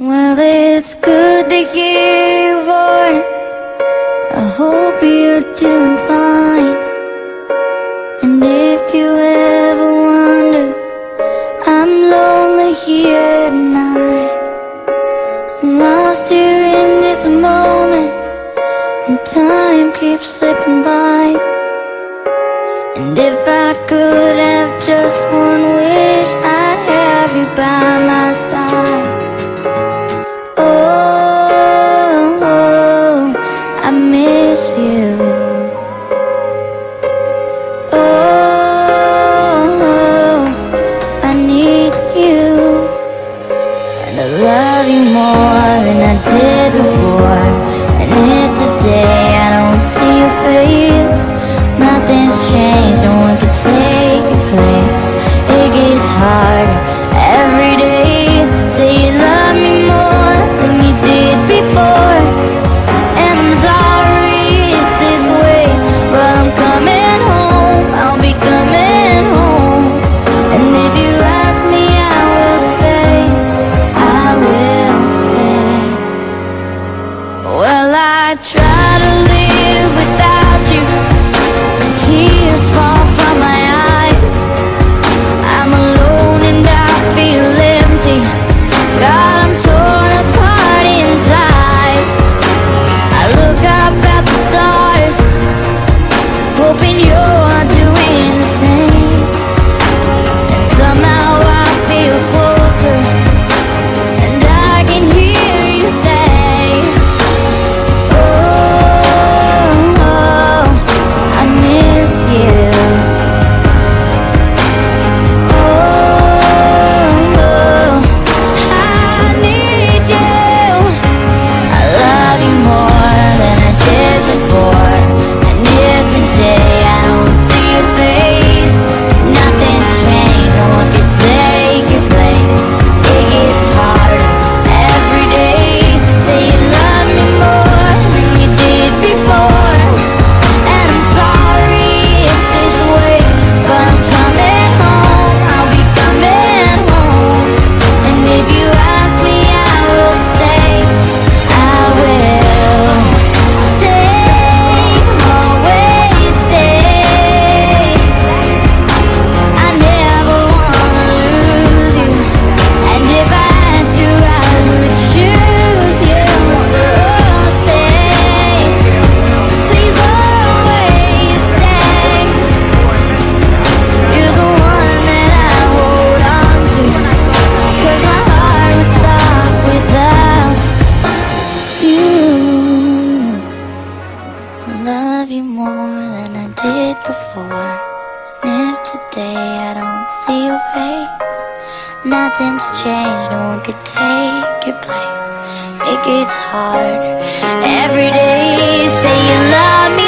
Well, it's good to hear your voice. I hope you're doing fine. And if you ever wonder, I'm lonely here at night. I'm lost here in this moment, and time keeps slipping by. love you more than I did before. And if today I don't see your face, nothing's changed, no one could take your place. It gets harder every day. Say you love me.